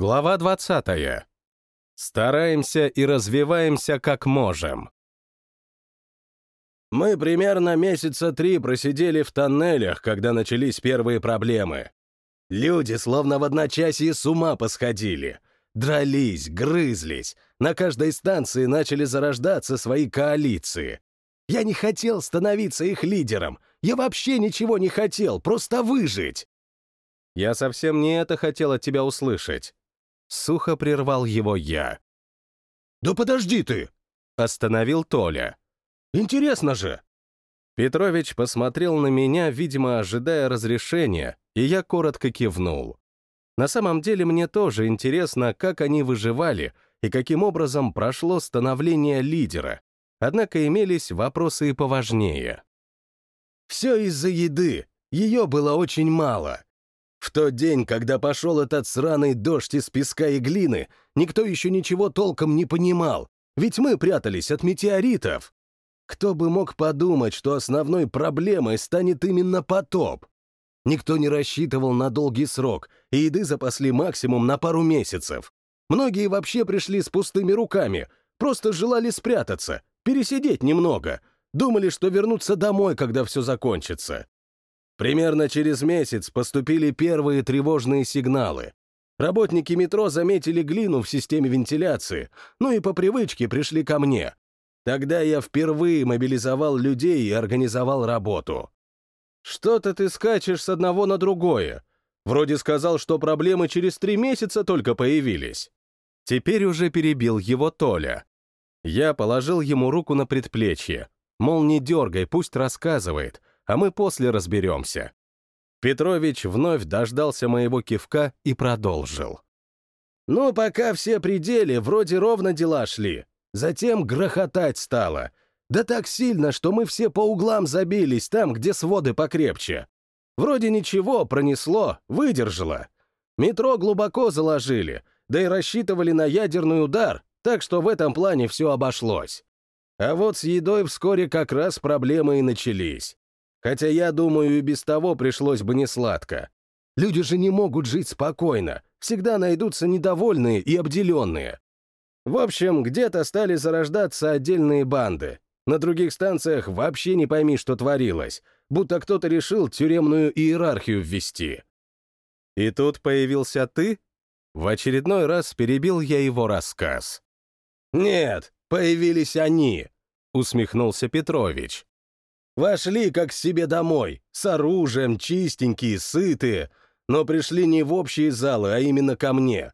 Глава 20. Стараемся и развиваемся как можем. Мы примерно месяца три просидели в тоннелях, когда начались первые проблемы. Люди словно в одночасье с ума посходили. Дрались, грызлись. На каждой станции начали зарождаться свои коалиции. Я не хотел становиться их лидером. Я вообще ничего не хотел, просто выжить. Я совсем не это хотел от тебя услышать. Сухо прервал его я. «Да подожди ты!» — остановил Толя. «Интересно же!» Петрович посмотрел на меня, видимо, ожидая разрешения, и я коротко кивнул. На самом деле мне тоже интересно, как они выживали и каким образом прошло становление лидера, однако имелись вопросы и поважнее. «Все из-за еды. Ее было очень мало. В тот день, когда пошел этот сраный дождь из песка и глины, никто еще ничего толком не понимал, ведь мы прятались от метеоритов. Кто бы мог подумать, что основной проблемой станет именно потоп? Никто не рассчитывал на долгий срок, и еды запасли максимум на пару месяцев. Многие вообще пришли с пустыми руками, просто желали спрятаться, пересидеть немного, думали, что вернутся домой, когда все закончится. Примерно через месяц поступили первые тревожные сигналы. Работники метро заметили глину в системе вентиляции, ну и по привычке пришли ко мне. Тогда я впервые мобилизовал людей и организовал работу. Что-то ты скачешь с одного на другое. Вроде сказал, что проблемы через три месяца только появились. Теперь уже перебил его Толя. Я положил ему руку на предплечье. Мол, не дергай, пусть рассказывает, а мы после разберемся. Петрович вновь дождался моего кивка и продолжил. «Ну, пока все пределы, вроде ровно дела шли. Затем грохотать стало. Да так сильно, что мы все по углам забились там, где своды покрепче. Вроде ничего, пронесло, выдержало. Метро глубоко заложили, да и рассчитывали на ядерный удар, так что в этом плане все обошлось. А вот с едой вскоре как раз проблемы и начались. Хотя я думаю, и без того пришлось бы несладко. Люди же не могут жить спокойно, всегда найдутся недовольные и обделенные. В общем, где-то стали зарождаться отдельные банды. На других станциях вообще не пойми, что творилось, будто кто-то решил тюремную иерархию ввести. И тут появился ты? В очередной раз перебил я его рассказ. «Нет, появились они», — усмехнулся Петрович. Вошли как себе домой, с оружием, чистенькие, сытые, но пришли не в общие залы, а именно ко мне.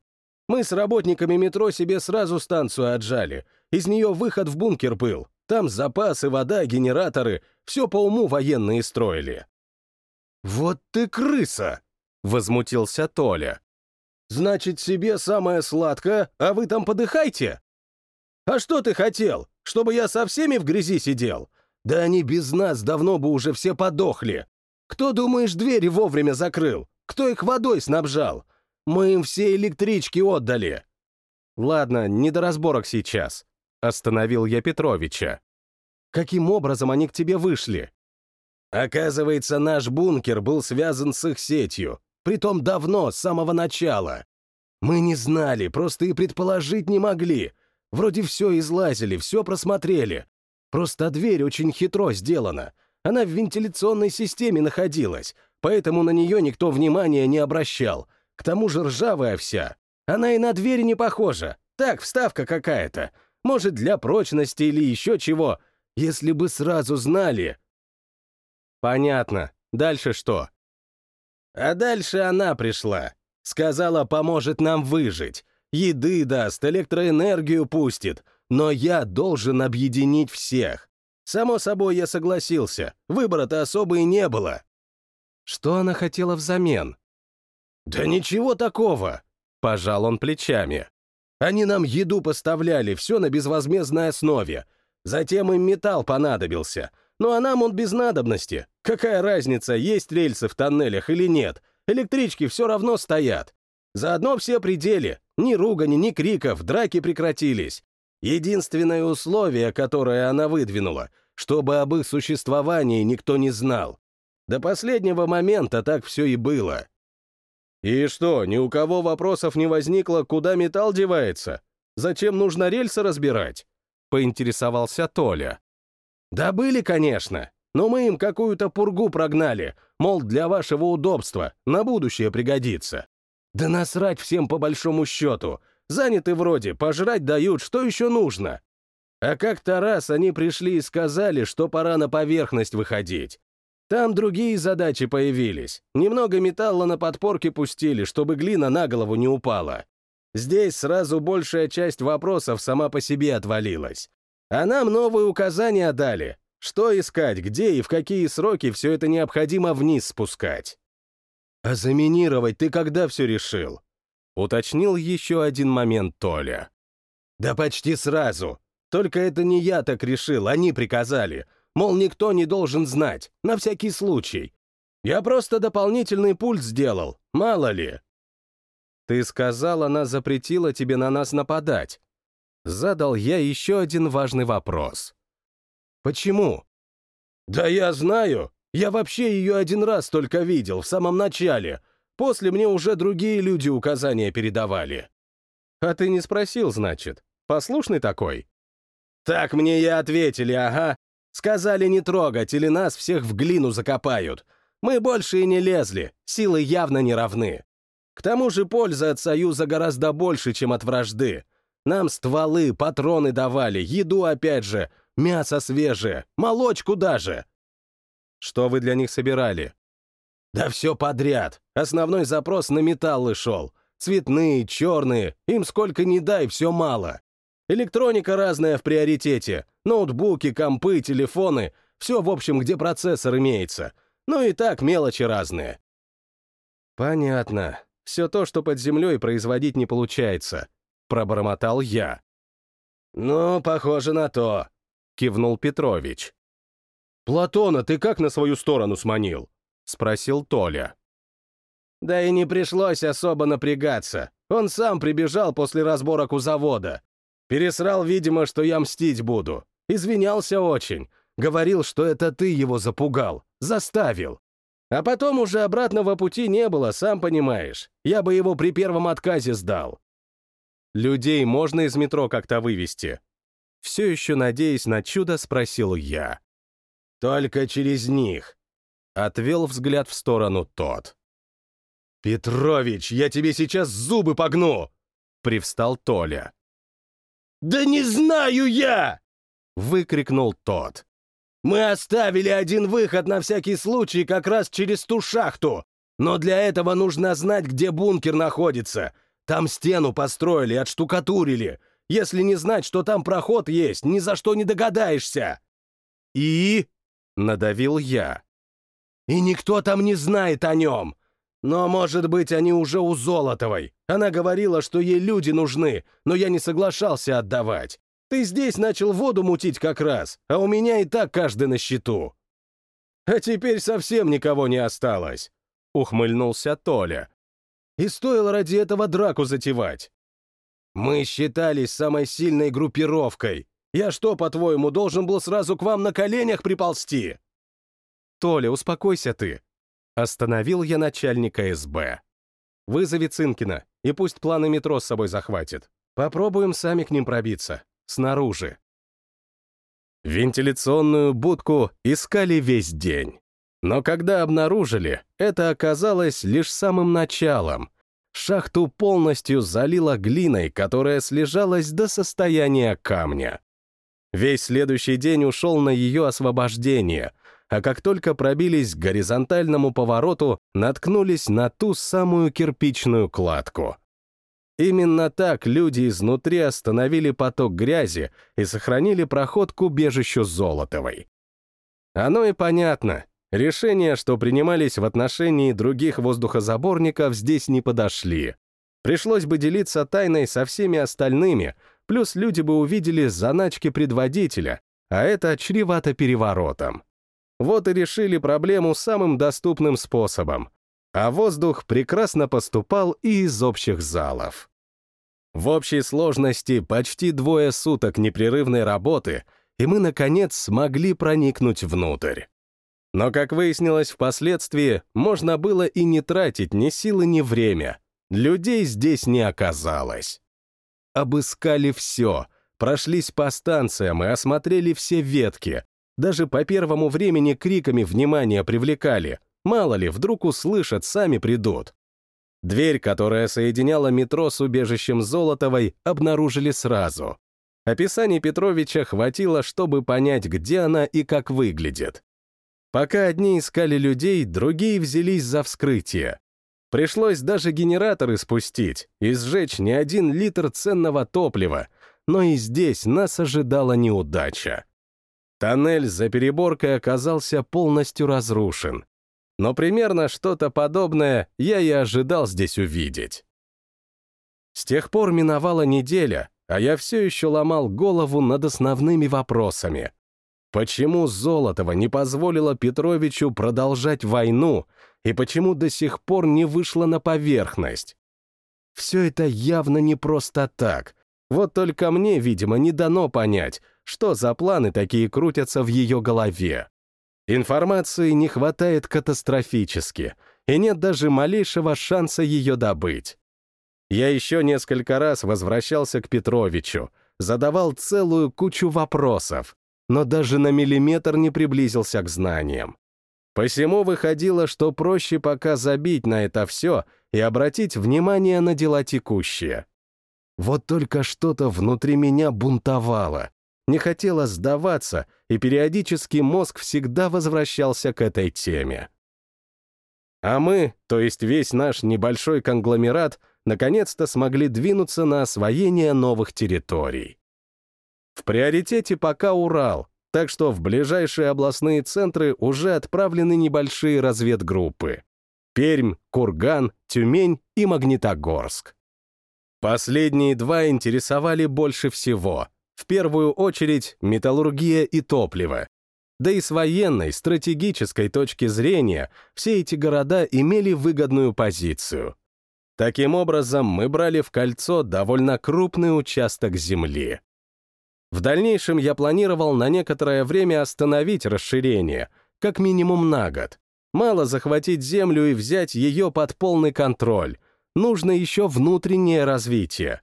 Мы с работниками метро себе сразу станцию отжали. Из нее выход в бункер был. Там запасы, вода, генераторы. Все по уму военные строили. «Вот ты крыса!» — возмутился Толя. «Значит, себе самое сладкое, а вы там подыхайте?» «А что ты хотел? Чтобы я со всеми в грязи сидел? Да они без нас давно бы уже все подохли. Кто, думаешь, двери вовремя закрыл? Кто их водой снабжал? Мы им все электрички отдали. Ладно, не до разборок сейчас. Остановил я Петровича. Каким образом они к тебе вышли? Оказывается, наш бункер был связан с их сетью. Притом давно, с самого начала. Мы не знали, просто и предположить не могли. Вроде все излазили, все просмотрели. Просто дверь очень хитро сделана. Она в вентиляционной системе находилась, поэтому на нее никто внимания не обращал. К тому же ржавая вся. Она и на дверь не похожа. Так, вставка какая-то. Может, для прочности или еще чего. Если бы сразу знали. Понятно. Дальше что? А дальше она пришла. Сказала, поможет нам выжить. Еды даст, электроэнергию пустит но я должен объединить всех. Само собой, я согласился, выбора-то особо и не было. Что она хотела взамен? Да ничего такого, пожал он плечами. Они нам еду поставляли, все на безвозмездной основе. Затем им металл понадобился. Ну а нам он без надобности. Какая разница, есть рельсы в тоннелях или нет? Электрички все равно стоят. Заодно все пределы. Ни ругани, ни криков, драки прекратились. Единственное условие, которое она выдвинула, чтобы об их существовании никто не знал. До последнего момента так все и было. И что, ни у кого вопросов не возникло, куда металл девается? Зачем нужно рельсы разбирать? Поинтересовался Толя. Да были, конечно, но мы им какую-то пургу прогнали, мол, для вашего удобства, на будущее пригодится. Да насрать всем по большому счету. Заняты вроде, пожрать дают, что еще нужно? А как-то раз они пришли и сказали, что пора на поверхность выходить. Там другие задачи появились. Немного металла на подпорке пустили, чтобы глина на голову не упала. Здесь сразу большая часть вопросов сама по себе отвалилась. А нам новые указания дали. Что искать, где и в какие сроки все это необходимо вниз спускать. «А заминировать ты когда все решил?» — уточнил еще один момент Толя. «Да почти сразу. Только это не я так решил, они приказали. Мол, никто не должен знать, на всякий случай. Я просто дополнительный пульт сделал, мало ли. Ты сказал, она запретила тебе на нас нападать. Задал я еще один важный вопрос. Почему? Да я знаю. Я вообще ее один раз только видел, в самом начале. После мне уже другие люди указания передавали. А ты не спросил, значит? Послушный такой? Так мне и ответили, ага. Сказали не трогать, или нас всех в глину закопают. Мы больше и не лезли, силы явно не равны. К тому же пользы от союза гораздо больше, чем от вражды. Нам стволы, патроны давали, еду опять же, мясо свежее, молочку даже. Что вы для них собирали? Да все подряд. Основной запрос на металлы шел. Цветные, черные, им сколько ни дай, все мало. Электроника разная в приоритете. Ноутбуки, компы, телефоны. Все, в общем, где процессор имеется. Ну и так мелочи разные. Понятно. Все то, что под землей производить не получается. Пробормотал я. Ну, похоже на то. Кивнул Петрович. «Платона ты как на свою сторону сманил?» — спросил Толя. Да и не пришлось особо напрягаться. Он сам прибежал после разборок у завода. Пересрал, видимо, что я мстить буду. Извинялся очень. Говорил, что это ты его запугал. Заставил. А потом уже обратного пути не было, сам понимаешь. Я бы его при первом отказе сдал. Людей можно из метро как-то вывести? Все еще надеясь на чудо, спросил я. Только через них. Отвел взгляд в сторону тот. «Петрович, я тебе сейчас зубы погну!» Привстал Толя. «Да не знаю я!» — выкрикнул тот. «Мы оставили один выход на всякий случай как раз через ту шахту, но для этого нужно знать, где бункер находится. Там стену построили, отштукатурили. Если не знать, что там проход есть, ни за что не догадаешься». «И?» — надавил я. «И никто там не знает о нем. Но, может быть, они уже у Золотовой. Она говорила, что ей люди нужны, но я не соглашался отдавать. Ты здесь начал воду мутить как раз, а у меня и так каждый на счету. А теперь совсем никого не осталось. Ухмыльнулся Толя. И стоило ради этого драку затевать. Мы считались самой сильной группировкой. Я что, по-твоему, должен был сразу к вам на коленях приползти? Толя, успокойся ты. Остановил я начальника СБ. Вызови Цинкина, и пусть планы метро с собой захватит. Попробуем сами к ним пробиться. Снаружи. Вентиляционную будку искали весь день. Но когда обнаружили, это оказалось лишь самым началом. Шахту полностью залило глиной, которая слежалась до состояния камня. Весь следующий день ушел на ее освобождение — а как только пробились к горизонтальному повороту, наткнулись на ту самую кирпичную кладку. Именно так люди изнутри остановили поток грязи и сохранили проход к убежищу Золотовой. Оно и понятно. Решения, что принимались в отношении других воздухозаборников, здесь не подошли. Пришлось бы делиться тайной со всеми остальными, плюс люди бы увидели заначки предводителя, а это чревато переворотом. Вот и решили проблему самым доступным способом. А воздух прекрасно поступал и из общих залов. В общей сложности почти двое суток непрерывной работы, и мы, наконец, смогли проникнуть внутрь. Но, как выяснилось впоследствии, можно было и не тратить ни силы, ни время. Людей здесь не оказалось. Обыскали все, прошлись по станциям и осмотрели все ветки. Даже по первому времени криками внимание привлекали. Мало ли, вдруг услышат, сами придут. Дверь, которая соединяла метро с убежищем Золотовой, обнаружили сразу. Описаний Петровича хватило, чтобы понять, где она и как выглядит. Пока одни искали людей, другие взялись за вскрытие. Пришлось даже генераторы спустить и сжечь не один литр ценного топлива, но и здесь нас ожидала неудача. Тоннель за переборкой оказался полностью разрушен. Но примерно что-то подобное я и ожидал здесь увидеть. С тех пор миновала неделя, а я все еще ломал голову над основными вопросами. Почему Золотова не позволила Петровичу продолжать войну, и почему до сих пор не вышла на поверхность? Все это явно не просто так. Вот только мне, видимо, не дано понять, что за планы такие крутятся в ее голове. Информации не хватает катастрофически, и нет даже малейшего шанса ее добыть. Я еще несколько раз возвращался к Петровичу, задавал целую кучу вопросов, но даже на миллиметр не приблизился к знаниям. Посему выходило, что проще пока забить на это все и обратить внимание на дела текущие. Вот только что-то внутри меня бунтовало, не хотело сдаваться, и периодически мозг всегда возвращался к этой теме. А мы, то есть весь наш небольшой конгломерат, наконец-то смогли двинуться на освоение новых территорий. В приоритете пока Урал, так что в ближайшие областные центры уже отправлены небольшие разведгруппы. Пермь, Курган, Тюмень и Магнитогорск. Последние два интересовали больше всего. В первую очередь металлургия и топливо. Да и с военной, стратегической точки зрения все эти города имели выгодную позицию. Таким образом, мы брали в кольцо довольно крупный участок земли. В дальнейшем я планировал на некоторое время остановить расширение, как минимум на год. Мало захватить землю и взять ее под полный контроль. Нужно еще внутреннее развитие.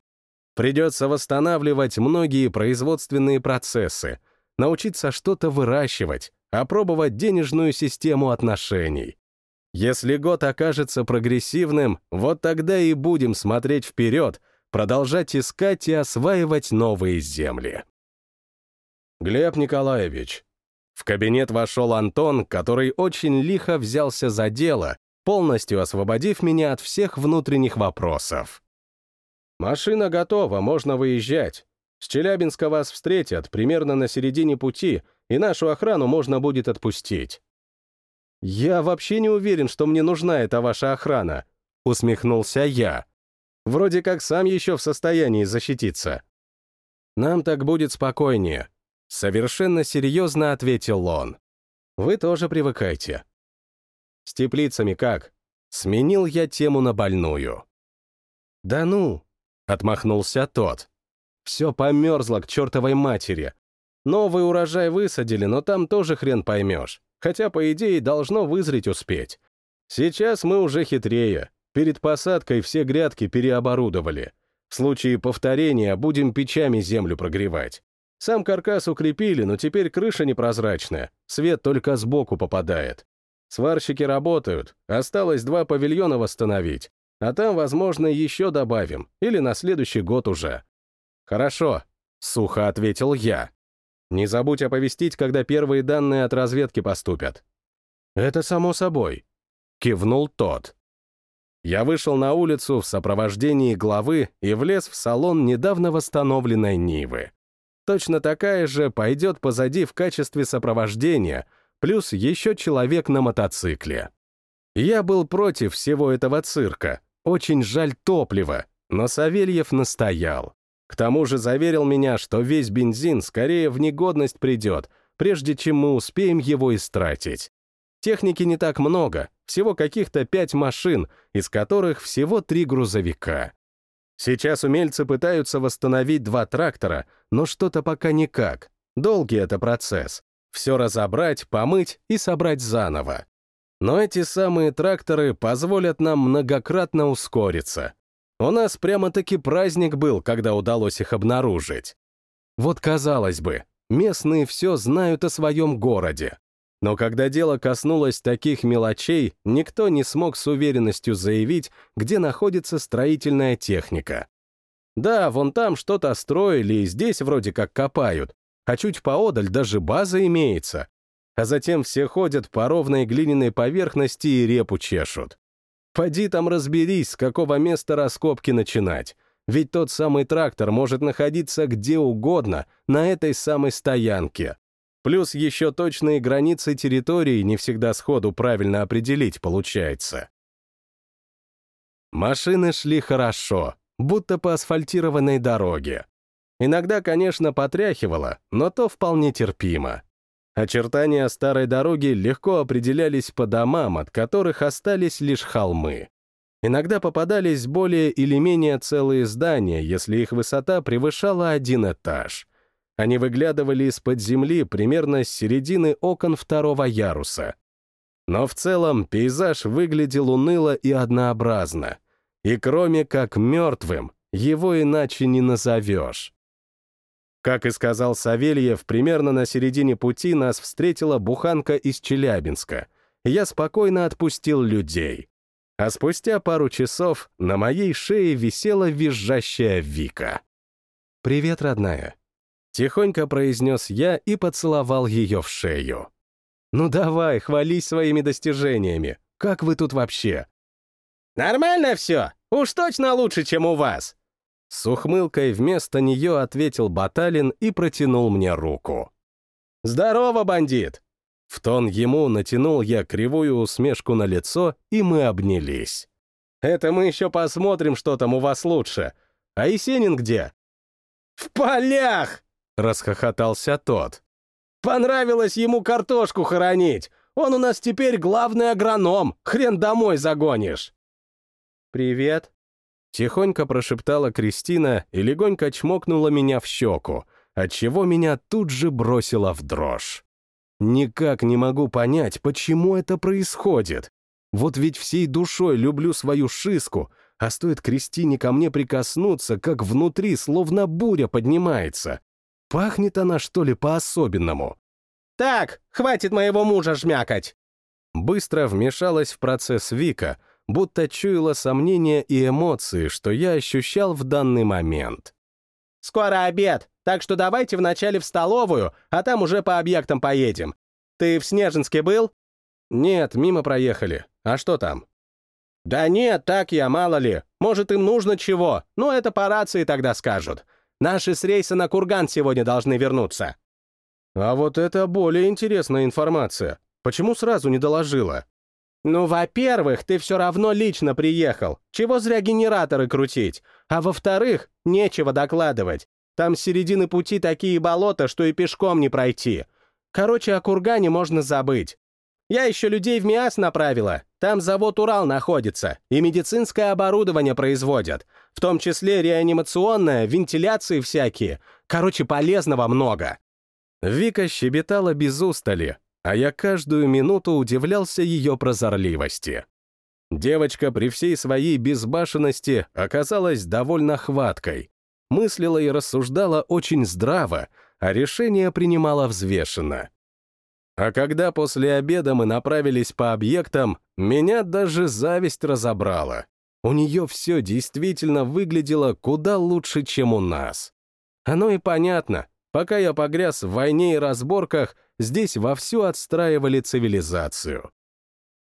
Придется восстанавливать многие производственные процессы, научиться что-то выращивать, опробовать денежную систему отношений. Если год окажется прогрессивным, вот тогда и будем смотреть вперед, продолжать искать и осваивать новые земли. Глеб Николаевич. В кабинет вошел Антон, который очень лихо взялся за дело, полностью освободив меня от всех внутренних вопросов. «Машина готова, можно выезжать. С Челябинска вас встретят примерно на середине пути, и нашу охрану можно будет отпустить». «Я вообще не уверен, что мне нужна эта ваша охрана», — усмехнулся я. «Вроде как сам еще в состоянии защититься». «Нам так будет спокойнее», — совершенно серьезно ответил он. «Вы тоже привыкайте». «С теплицами как?» Сменил я тему на больную. «Да ну, Отмахнулся тот. Все померзло к чертовой матери. Новый урожай высадили, но там тоже хрен поймешь. Хотя, по идее, должно вызреть успеть. Сейчас мы уже хитрее. Перед посадкой все грядки переоборудовали. В случае повторения будем печами землю прогревать. Сам каркас укрепили, но теперь крыша непрозрачная, свет только сбоку попадает. Сварщики работают, осталось два павильона восстановить, а там, возможно, еще добавим, или на следующий год уже. Хорошо, сухо ответил я. Не забудь оповестить, когда первые данные от разведки поступят. Это само собой, кивнул тот. Я вышел на улицу в сопровождении главы и влез в салон недавно восстановленной Нивы. Точно такая же пойдет позади в качестве сопровождения, плюс еще человек на мотоцикле. Я был против всего этого цирка, очень жаль топлива, но Савельев настоял. К тому же заверил меня, что весь бензин скорее в негодность придет, прежде чем мы успеем его истратить. Техники не так много, всего каких-то пять машин, из которых всего три грузовика. Сейчас умельцы пытаются восстановить два трактора, но что-то пока никак. Долгий это процесс. Все разобрать, помыть и собрать заново. Но эти самые тракторы позволят нам многократно ускориться. У нас прямо-таки праздник был, когда удалось их обнаружить. Вот казалось бы, местные все знают о своем городе. Но когда дело коснулось таких мелочей, никто не смог с уверенностью заявить, где находится строительная техника. Да, вон там что-то строили и здесь вроде как копают, а чуть поодаль даже база имеется, а затем все ходят по ровной глиняной поверхности и репу чешут. Поди там разберись, с какого места раскопки начинать, ведь тот самый трактор может находиться где угодно на этой самой стоянке. Плюс еще точные границы территории не всегда сходу правильно определить получается. Машины шли хорошо, будто по асфальтированной дороге. Иногда, конечно, потряхивало, но то вполне терпимо. Очертания старой дороги легко определялись по домам, от которых остались лишь холмы. Иногда попадались более или менее целые здания, если их высота превышала один этаж. Они выглядывали из-под земли примерно с середины окон второго яруса. Но в целом пейзаж выглядел уныло и однообразно. И кроме как мертвым, его иначе не назовешь. Как и сказал Савельев, примерно на середине пути нас встретила буханка из Челябинска. Я спокойно отпустил людей. А спустя пару часов на моей шее висела визжащая Вика. «Привет, родная», — тихонько произнес я и поцеловал ее в шею. «Ну давай, хвались своими достижениями. Как вы тут вообще?» «Нормально все. Уж точно лучше, чем у вас», с ухмылкой вместо нее ответил Баталин и протянул мне руку. «Здорово, бандит!» В тон ему натянул я кривую усмешку на лицо, и мы обнялись. «Это мы еще посмотрим, что там у вас лучше. А Есенин где?» «В полях!» — расхохотался тот. «Понравилось ему картошку хоронить. Он у нас теперь главный агроном. Хрен домой загонишь!» «Привет», Тихонько прошептала Кристина и легонько чмокнула меня в щеку, отчего меня тут же бросила в дрожь. Никак не могу понять, почему это происходит. Вот ведь всей душой люблю свою шиску, а стоит Кристине ко мне прикоснуться, как внутри словно буря поднимается. Пахнет она, что ли, по-особенному? «Так, хватит моего мужа жмякать!» Быстро вмешалась в процесс Вика — будто чуяла сомнения и эмоции, что я ощущал в данный момент. «Скоро обед, так что давайте вначале в столовую, а там уже по объектам поедем. Ты в Снежинске был?» «Нет, мимо проехали. А что там?» «Да нет, так я, мало ли. Может, им нужно чего. Ну, это по рации тогда скажут. Наши с рейса на Курган сегодня должны вернуться». «А вот это более интересная информация. Почему сразу не доложила?» «Ну, во-первых, ты все равно лично приехал. Чего зря генераторы крутить? А во-вторых, нечего докладывать. Там с середины пути такие болота, что и пешком не пройти. Короче, о кургане можно забыть. Я еще людей в МИАС направила. Там завод «Урал» находится, и медицинское оборудование производят. В том числе реанимационное, вентиляции всякие. Короче, полезного много». Вика щебетала без устали, а я каждую минуту удивлялся ее прозорливости. Девочка при всей своей безбашенности оказалась довольно хваткой, мыслила и рассуждала очень здраво, а решения принимала взвешенно. А когда после обеда мы направились по объектам, меня даже зависть разобрала. У нее все действительно выглядело куда лучше, чем у нас. Оно и понятно. Пока я погряз в войне и разборках, здесь вовсю отстраивали цивилизацию.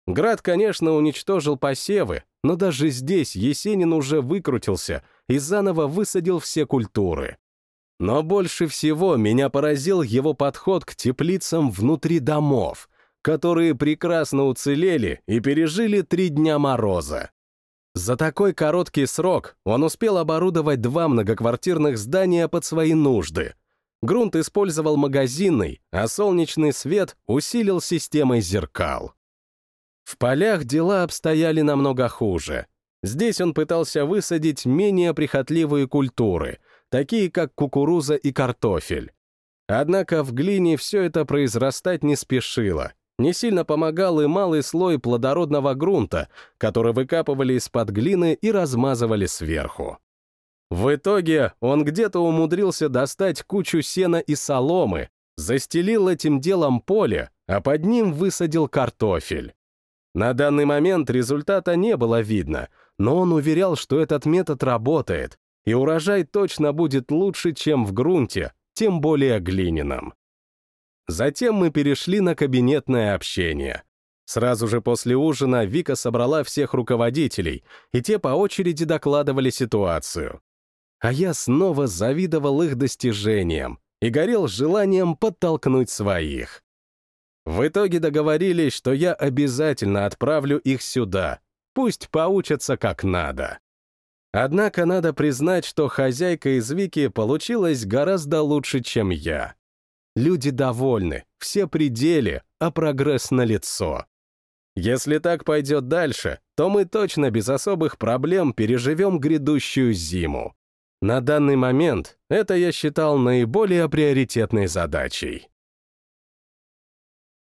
Град, конечно, уничтожил посевы, но даже здесь Есенин уже выкрутился и заново высадил все культуры. Но больше всего меня поразил его подход к теплицам внутри домов, которые прекрасно уцелели и пережили три дня мороза. За такой короткий срок он успел оборудовать два многоквартирных здания под свои нужды, Грунт использовал магазинный, а солнечный свет усилил системой зеркал. В полях дела обстояли намного хуже. Здесь он пытался высадить менее прихотливые культуры, такие как кукуруза и картофель. Однако в глине все это произрастать не спешило. Не сильно помогал и малый слой плодородного грунта, который выкапывали из-под глины и размазывали сверху. В итоге он где-то умудрился достать кучу сена и соломы, застелил этим делом поле, а под ним высадил картофель. На данный момент результата не было видно, но он уверял, что этот метод работает, и урожай точно будет лучше, чем в грунте, тем более глиняном. Затем мы перешли на кабинетное общение. Сразу же после ужина Вика собрала всех руководителей, и те по очереди докладывали ситуацию. А я снова завидовал их достижениям и горел желанием подтолкнуть своих. В итоге договорились, что я обязательно отправлю их сюда, пусть поучатся как надо. Однако надо признать, что хозяйка из Вики получилась гораздо лучше, чем я. Люди довольны, все пределы, а прогресс налицо. Если так пойдет дальше, то мы точно без особых проблем переживем грядущую зиму. На данный момент это я считал наиболее приоритетной задачей.